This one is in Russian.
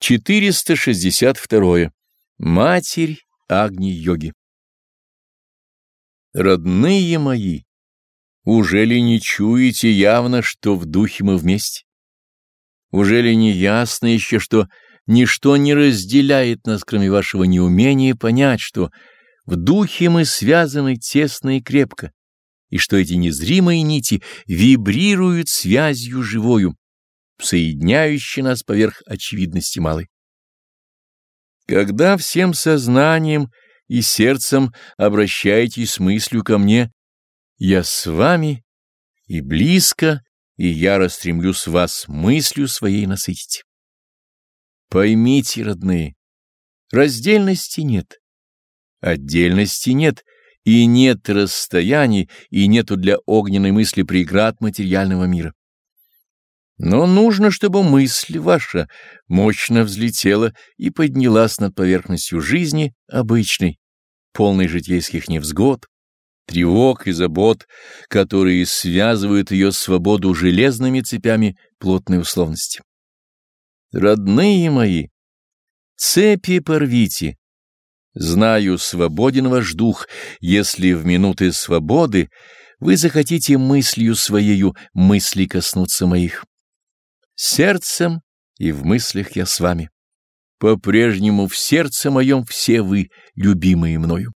462. Матерь Агни-йоги. Родные мои, уже ли не чуете явно, что в духе мы вместе? Уже ли не ясно еще, что ничто не разделяет нас, кроме вашего неумения понять, что в духе мы связаны тесно и крепко, и что эти незримые нити вибрируют связью живою, соединяющий нас поверх очевидности малой. Когда всем сознанием и сердцем обращаетесь мыслью ко мне, я с вами и близко, и яро стремлюсь вас мыслью своей насытить. Поймите, родные, раздельности нет, отдельности нет, и нет расстояний, и нету для огненной мысли преград материального мира. Но нужно, чтобы мысль ваша мощно взлетела и поднялась над поверхностью жизни обычной, полной житейских невзгод, тревог и забот, которые связывают ее свободу железными цепями плотной условности. Родные мои, цепи порвите. Знаю, свободен ваш дух, если в минуты свободы вы захотите мыслью своею мысли коснуться моих. Сердцем и в мыслях я с вами. По-прежнему в сердце моем все вы, любимые мною.